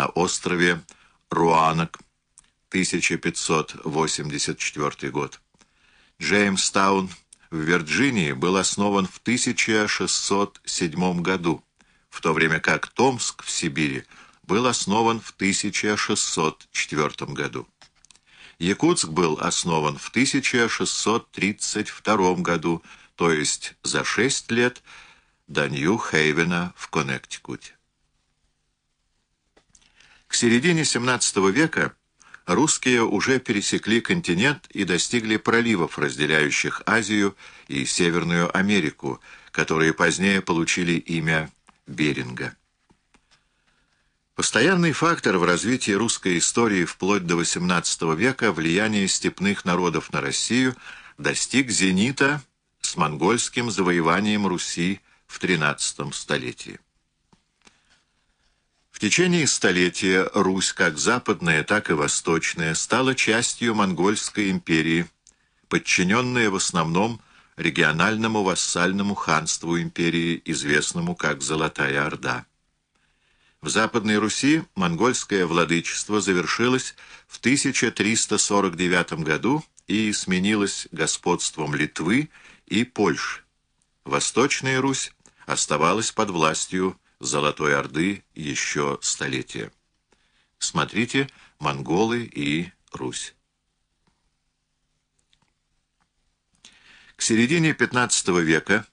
на острове Руанок, 1584 год. Джеймстаун в Вирджинии был основан в 1607 году, в то время как Томск в Сибири был основан в 1604 году. Якутск был основан в 1632 году, то есть за шесть лет до Нью-Хейвена в Коннектикуте. К середине XVII века русские уже пересекли континент и достигли проливов, разделяющих Азию и Северную Америку, которые позднее получили имя Беринга. Постоянный фактор в развитии русской истории вплоть до XVIII века влияние степных народов на Россию достиг зенита с монгольским завоеванием Руси в XIII столетии. Течение столетия Русь, как западная, так и восточная, стала частью монгольской империи, подчиненная в основном региональному вассальному ханству империи, известному как Золотая Орда. В Западной Руси монгольское владычество завершилось в 1349 году и сменилось господством Литвы и Польши. Восточная Русь оставалась под властью Золотой Орды еще столетия. Смотрите «Монголы и Русь». К середине XV века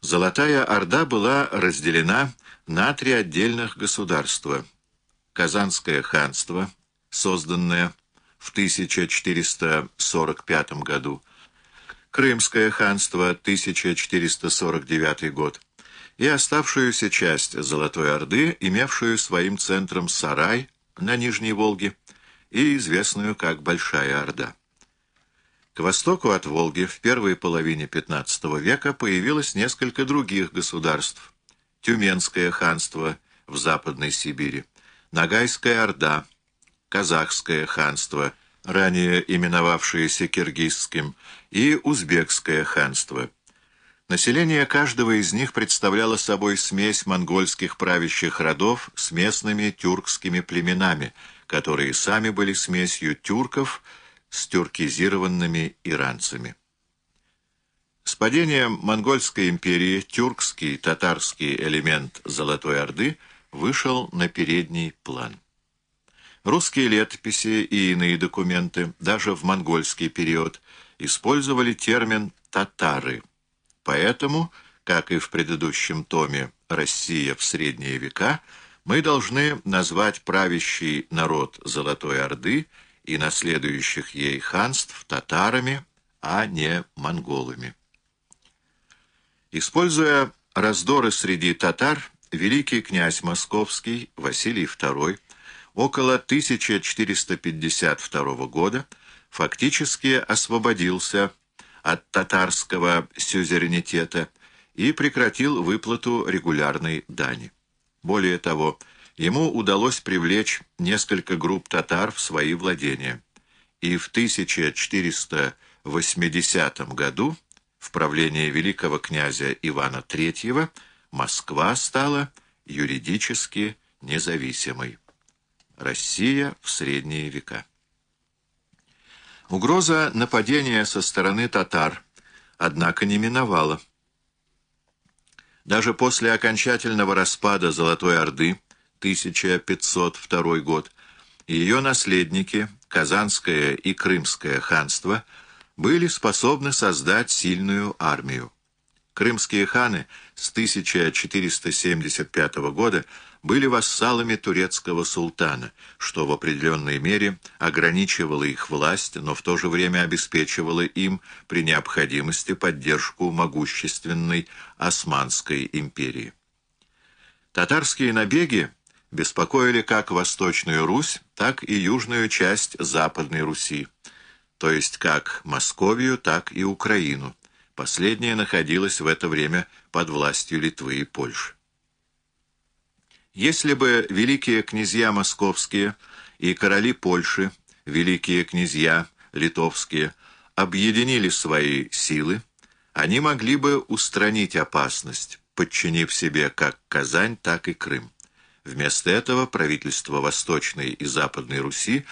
Золотая Орда была разделена на три отдельных государства. Казанское ханство, созданное в 1445 году, Крымское ханство, 1449 год, и оставшуюся часть Золотой Орды, имевшую своим центром Сарай на Нижней Волге и известную как Большая Орда. К востоку от Волги в первой половине XV века появилось несколько других государств. Тюменское ханство в Западной Сибири, Ногайская Орда, Казахское ханство, ранее именовавшееся Киргизским, и Узбекское ханство. Население каждого из них представляло собой смесь монгольских правящих родов с местными тюркскими племенами, которые сами были смесью тюрков с тюркизированными иранцами. С падением Монгольской империи тюркский татарский элемент Золотой Орды вышел на передний план. Русские летописи и иные документы, даже в монгольский период, использовали термин «татары». Поэтому, как и в предыдущем томе «Россия в средние века», мы должны назвать правящий народ Золотой Орды – и наследующих ей ханств татарами, а не монголами. Используя раздоры среди татар, великий князь московский Василий II около 1452 года фактически освободился от татарского сюзеренитета и прекратил выплату регулярной дани. Более того, ему удалось привлечь несколько групп татар в свои владения. И в 1480 году в правлении великого князя Ивана III Москва стала юридически независимой. Россия в средние века. Угроза нападения со стороны татар, однако, не миновала. Даже после окончательного распада Золотой Орды 1502 год, ее наследники, Казанское и Крымское ханство, были способны создать сильную армию. Крымские ханы с 1475 года были вассалами турецкого султана, что в определенной мере ограничивало их власть, но в то же время обеспечивало им при необходимости поддержку могущественной Османской империи. Татарские набеги беспокоили как Восточную Русь, так и южную часть Западной Руси, то есть как Московию, так и Украину. Последняя находилась в это время под властью Литвы и Польши. Если бы великие князья московские и короли Польши, великие князья литовские, объединили свои силы, они могли бы устранить опасность, подчинив себе как Казань, так и Крым. Вместо этого правительства Восточной и Западной Руси